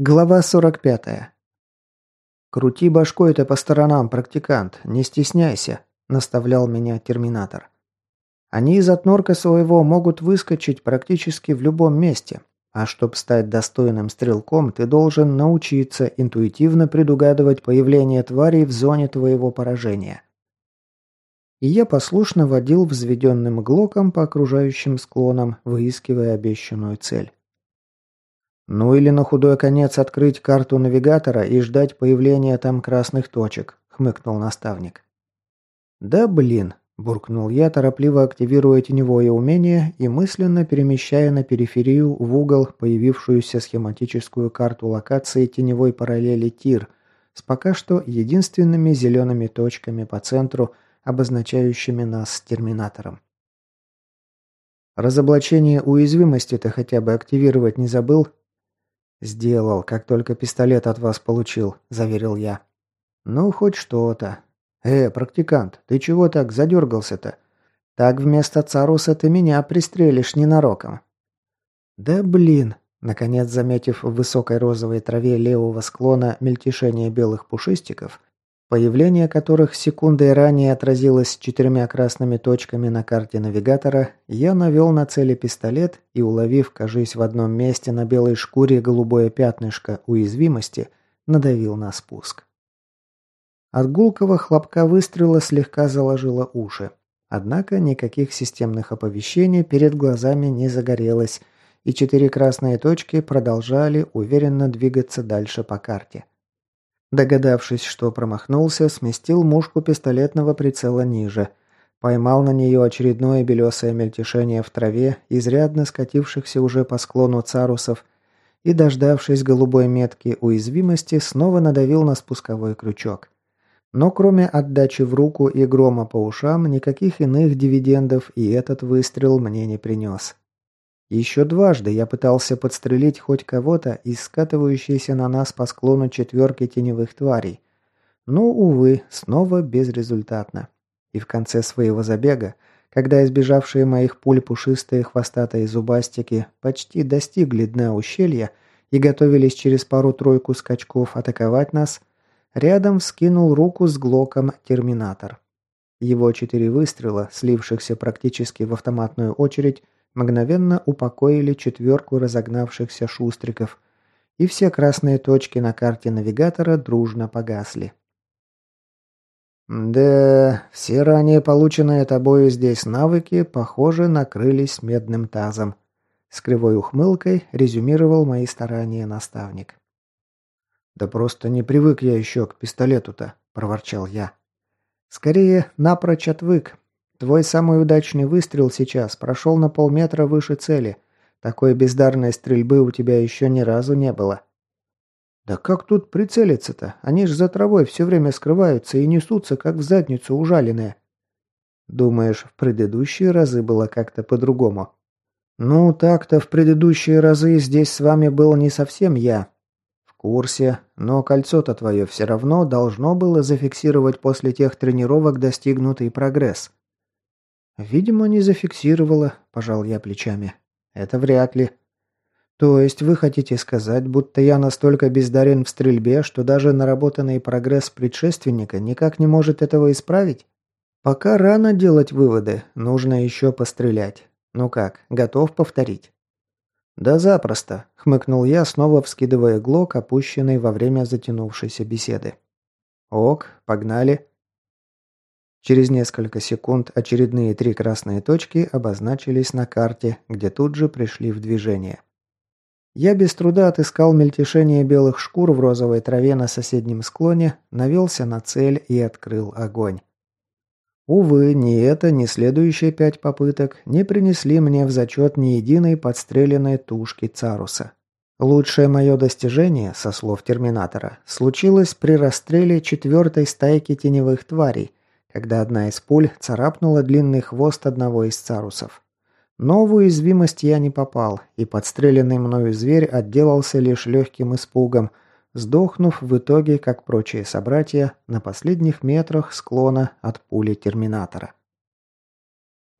Глава 45. «Крути башкой-то по сторонам, практикант, не стесняйся», – наставлял меня терминатор. «Они из отнорка своего могут выскочить практически в любом месте, а чтобы стать достойным стрелком, ты должен научиться интуитивно предугадывать появление тварей в зоне твоего поражения». И я послушно водил взведенным глоком по окружающим склонам, выискивая обещанную цель. Ну или на худой конец открыть карту навигатора и ждать появления там красных точек, хмыкнул наставник. Да блин, буркнул я, торопливо активируя теневое умение и мысленно перемещая на периферию в угол появившуюся схематическую карту локации теневой параллели ТИР с пока что единственными зелеными точками по центру, обозначающими нас с терминатором. Разоблачение уязвимости ты хотя бы активировать не забыл? «Сделал, как только пистолет от вас получил», – заверил я. «Ну, хоть что-то. Э, практикант, ты чего так задергался-то? Так вместо Царуса ты меня пристрелишь ненароком». «Да блин», – наконец заметив в высокой розовой траве левого склона мельтешение белых пушистиков, появление которых секундой ранее отразилось четырьмя красными точками на карте навигатора, я навел на цели пистолет и, уловив, кажись, в одном месте на белой шкуре голубое пятнышко уязвимости, надавил на спуск. От гулкого хлопка выстрела слегка заложило уши. Однако никаких системных оповещений перед глазами не загорелось, и четыре красные точки продолжали уверенно двигаться дальше по карте. Догадавшись, что промахнулся, сместил мушку пистолетного прицела ниже. Поймал на нее очередное белесое мельтешение в траве, изрядно скатившихся уже по склону царусов, и, дождавшись голубой метки уязвимости, снова надавил на спусковой крючок. Но кроме отдачи в руку и грома по ушам, никаких иных дивидендов и этот выстрел мне не принес. Еще дважды я пытался подстрелить хоть кого-то из скатывающейся на нас по склону четверки теневых тварей. Но, увы, снова безрезультатно. И в конце своего забега, когда избежавшие моих пуль пушистые хвостатые зубастики почти достигли дна ущелья и готовились через пару-тройку скачков атаковать нас, рядом вскинул руку с глоком терминатор. Его четыре выстрела, слившихся практически в автоматную очередь, мгновенно упокоили четверку разогнавшихся шустриков, и все красные точки на карте навигатора дружно погасли. «Да, все ранее полученные тобою здесь навыки, похоже, накрылись медным тазом», с кривой ухмылкой резюмировал мои старания наставник. «Да просто не привык я еще к пистолету-то», – проворчал я. «Скорее, напрочь отвык. Твой самый удачный выстрел сейчас прошел на полметра выше цели. Такой бездарной стрельбы у тебя еще ни разу не было. Да как тут прицелиться-то? Они ж за травой все время скрываются и несутся, как в задницу ужаленные. Думаешь, в предыдущие разы было как-то по-другому? Ну, так-то в предыдущие разы здесь с вами был не совсем я. В курсе, но кольцо-то твое все равно должно было зафиксировать после тех тренировок достигнутый прогресс. «Видимо, не зафиксировала», – пожал я плечами. «Это вряд ли». «То есть вы хотите сказать, будто я настолько бездарен в стрельбе, что даже наработанный прогресс предшественника никак не может этого исправить? Пока рано делать выводы, нужно еще пострелять. Ну как, готов повторить?» «Да запросто», – хмыкнул я, снова вскидывая глок, опущенный во время затянувшейся беседы. «Ок, погнали». Через несколько секунд очередные три красные точки обозначились на карте, где тут же пришли в движение. Я без труда отыскал мельтешение белых шкур в розовой траве на соседнем склоне, навелся на цель и открыл огонь. Увы, ни это, ни следующие пять попыток не принесли мне в зачет ни единой подстреленной тушки Царуса. Лучшее мое достижение, со слов Терминатора, случилось при расстреле четвертой стайки теневых тварей, когда одна из пуль царапнула длинный хвост одного из царусов. Но в уязвимость я не попал, и подстреленный мною зверь отделался лишь легким испугом, сдохнув в итоге, как прочие собратья, на последних метрах склона от пули терминатора.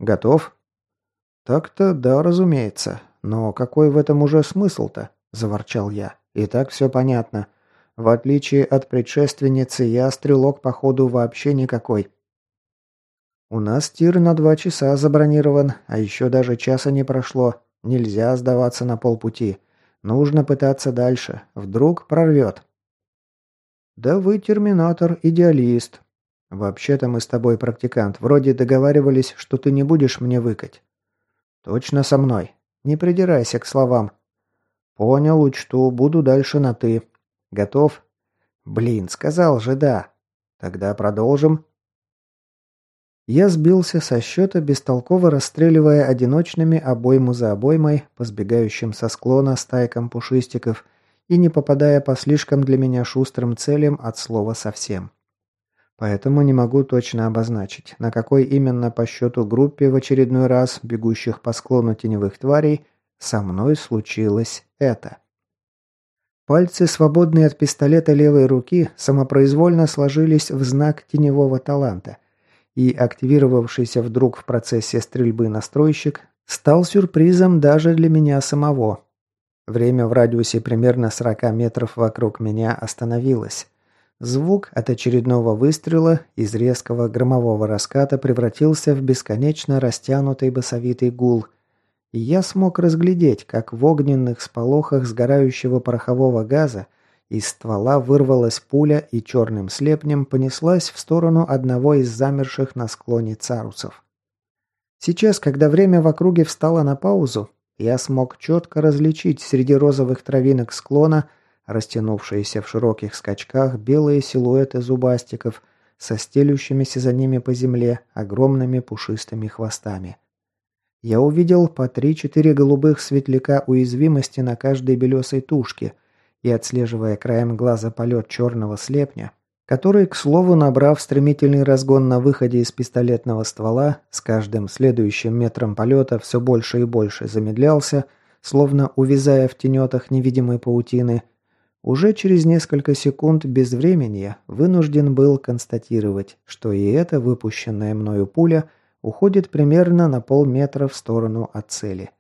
«Готов?» «Так-то да, разумеется. Но какой в этом уже смысл-то?» – заворчал я. И так все понятно. В отличие от предшественницы, я стрелок, походу, вообще никакой. У нас тир на два часа забронирован, а еще даже часа не прошло. Нельзя сдаваться на полпути. Нужно пытаться дальше. Вдруг прорвет. Да вы терминатор-идеалист. Вообще-то мы с тобой практикант. Вроде договаривались, что ты не будешь мне выкать. Точно со мной. Не придирайся к словам. Понял, учту, буду дальше на «ты». Готов? Блин, сказал же «да». Тогда продолжим. Я сбился со счета, бестолково расстреливая одиночными обойму за обоймой, по сбегающим со склона стайкам пушистиков и не попадая по слишком для меня шустрым целям от слова совсем. Поэтому не могу точно обозначить, на какой именно по счету группе в очередной раз бегущих по склону теневых тварей со мной случилось это. Пальцы, свободные от пистолета левой руки, самопроизвольно сложились в знак теневого таланта, и активировавшийся вдруг в процессе стрельбы настройщик стал сюрпризом даже для меня самого. Время в радиусе примерно 40 метров вокруг меня остановилось. Звук от очередного выстрела из резкого громового раската превратился в бесконечно растянутый басовитый гул, и я смог разглядеть, как в огненных сполохах сгорающего порохового газа из ствола вырвалась пуля и черным слепнем понеслась в сторону одного из замерших на склоне царусов. Сейчас, когда время в округе встало на паузу, я смог четко различить среди розовых травинок склона Растянувшиеся в широких скачках белые силуэты зубастиков со стелющимися за ними по земле огромными пушистыми хвостами. Я увидел по три-четыре голубых светляка уязвимости на каждой белесой тушке и, отслеживая краем глаза полет черного слепня, который, к слову, набрав стремительный разгон на выходе из пистолетного ствола, с каждым следующим метром полета все больше и больше замедлялся, словно увязая в тенетах невидимой паутины – уже через несколько секунд безвременья вынужден был констатировать, что и эта выпущенная мною пуля уходит примерно на полметра в сторону от цели.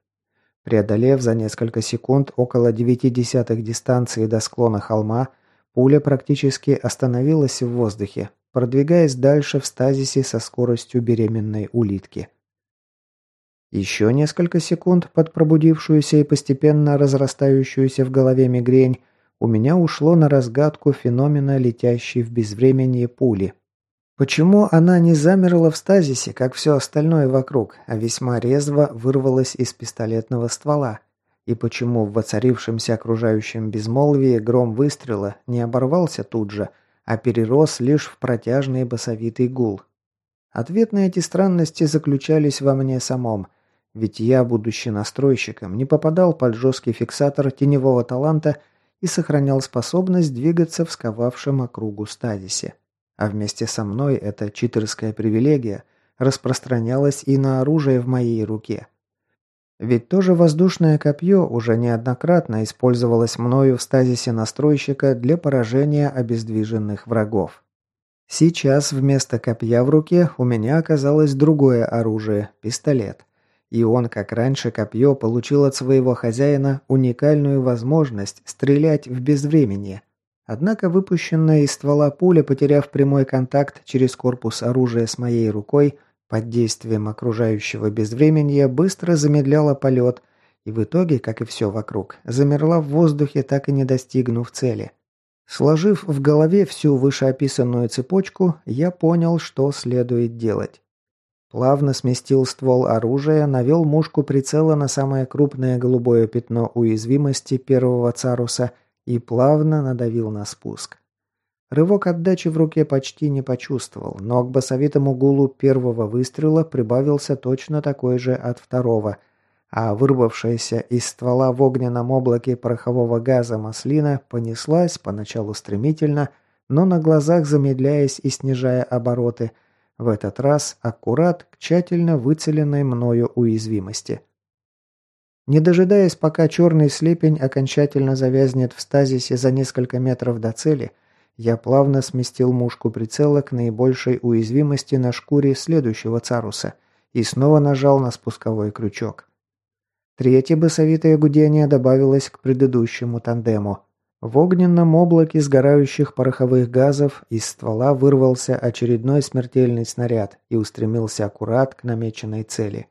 Преодолев за несколько секунд около девяти десятых дистанции до склона холма, пуля практически остановилась в воздухе, продвигаясь дальше в стазисе со скоростью беременной улитки. Еще несколько секунд под пробудившуюся и постепенно разрастающуюся в голове мигрень у меня ушло на разгадку феномена летящей в безвременье пули. Почему она не замерла в стазисе, как все остальное вокруг, а весьма резво вырвалась из пистолетного ствола? И почему в воцарившемся окружающем безмолвии гром выстрела не оборвался тут же, а перерос лишь в протяжный басовитый гул? Ответ на эти странности заключались во мне самом, ведь я, будучи настройщиком, не попадал под жесткий фиксатор теневого таланта и сохранял способность двигаться в сковавшем округу стазисе. А вместе со мной эта читерская привилегия распространялась и на оружие в моей руке. Ведь тоже воздушное копье уже неоднократно использовалось мною в стазисе настройщика для поражения обездвиженных врагов. Сейчас вместо копья в руке у меня оказалось другое оружие – пистолет. И он, как раньше копье, получил от своего хозяина уникальную возможность стрелять в безвременье. Однако выпущенная из ствола пуля, потеряв прямой контакт через корпус оружия с моей рукой, под действием окружающего безвременья быстро замедляла полет и в итоге, как и все вокруг, замерла в воздухе, так и не достигнув цели. Сложив в голове всю вышеописанную цепочку, я понял, что следует делать. Плавно сместил ствол оружия, навел мушку прицела на самое крупное голубое пятно уязвимости первого царуса и плавно надавил на спуск. Рывок отдачи в руке почти не почувствовал, но к басовитому гулу первого выстрела прибавился точно такой же от второго, а вырвавшаяся из ствола в огненном облаке порохового газа маслина понеслась поначалу стремительно, но на глазах замедляясь и снижая обороты – в этот раз аккурат к тщательно выцеленной мною уязвимости. Не дожидаясь, пока черный слепень окончательно завязнет в стазисе за несколько метров до цели, я плавно сместил мушку прицела к наибольшей уязвимости на шкуре следующего царуса и снова нажал на спусковой крючок. Третье басовитое гудение добавилось к предыдущему тандему. В огненном облаке сгорающих пороховых газов из ствола вырвался очередной смертельный снаряд и устремился аккурат к намеченной цели.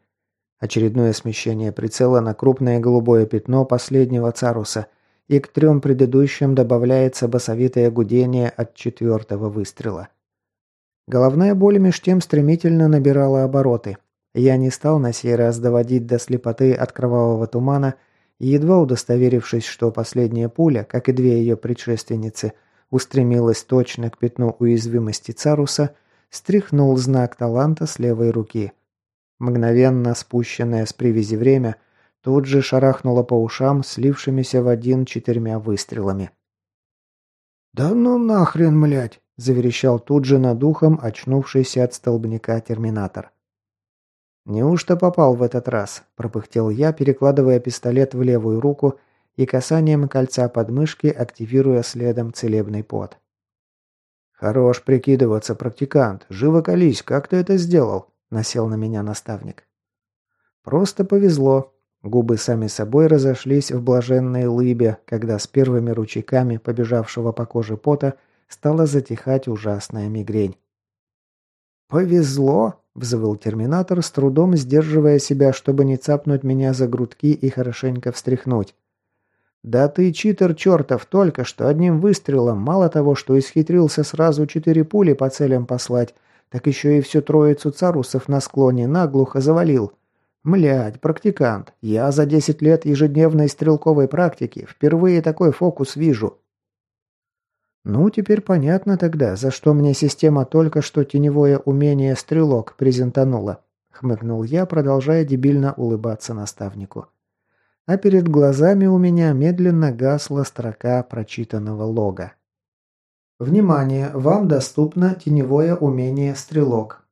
Очередное смещение прицела на крупное голубое пятно последнего царуса, и к трем предыдущим добавляется басовитое гудение от четвертого выстрела. Головная боль меж тем стремительно набирала обороты. Я не стал на сей раз доводить до слепоты от кровавого тумана – и едва удостоверившись, что последняя пуля, как и две ее предшественницы, устремилась точно к пятну уязвимости Царуса, стряхнул знак таланта с левой руки. Мгновенно спущенное с привязи время тут же шарахнуло по ушам, слившимися в один четырьмя выстрелами. «Да ну нахрен, млять!» – заверещал тут же над ухом очнувшийся от столбняка терминатор. «Неужто попал в этот раз?» – пропыхтел я, перекладывая пистолет в левую руку и касанием кольца подмышки активируя следом целебный пот. «Хорош прикидываться, практикант. Живо колись, как ты это сделал?» – насел на меня наставник. «Просто повезло». Губы сами собой разошлись в блаженной лыбе, когда с первыми ручейками побежавшего по коже пота стала затихать ужасная мигрень. «Повезло?» Взвыл терминатор, с трудом сдерживая себя, чтобы не цапнуть меня за грудки и хорошенько встряхнуть. «Да ты читер чертов, только что одним выстрелом, мало того, что исхитрился сразу четыре пули по целям послать, так еще и всю троицу царусов на склоне наглухо завалил. Млядь, практикант, я за десять лет ежедневной стрелковой практики впервые такой фокус вижу. Ну, теперь понятно тогда, за что мне система только что теневое умение стрелок презентанула. Хмыкнул я, продолжая дебильно улыбаться наставнику. А перед глазами у меня медленно гасла строка прочитанного лога. Внимание! Вам доступно теневое умение стрелок.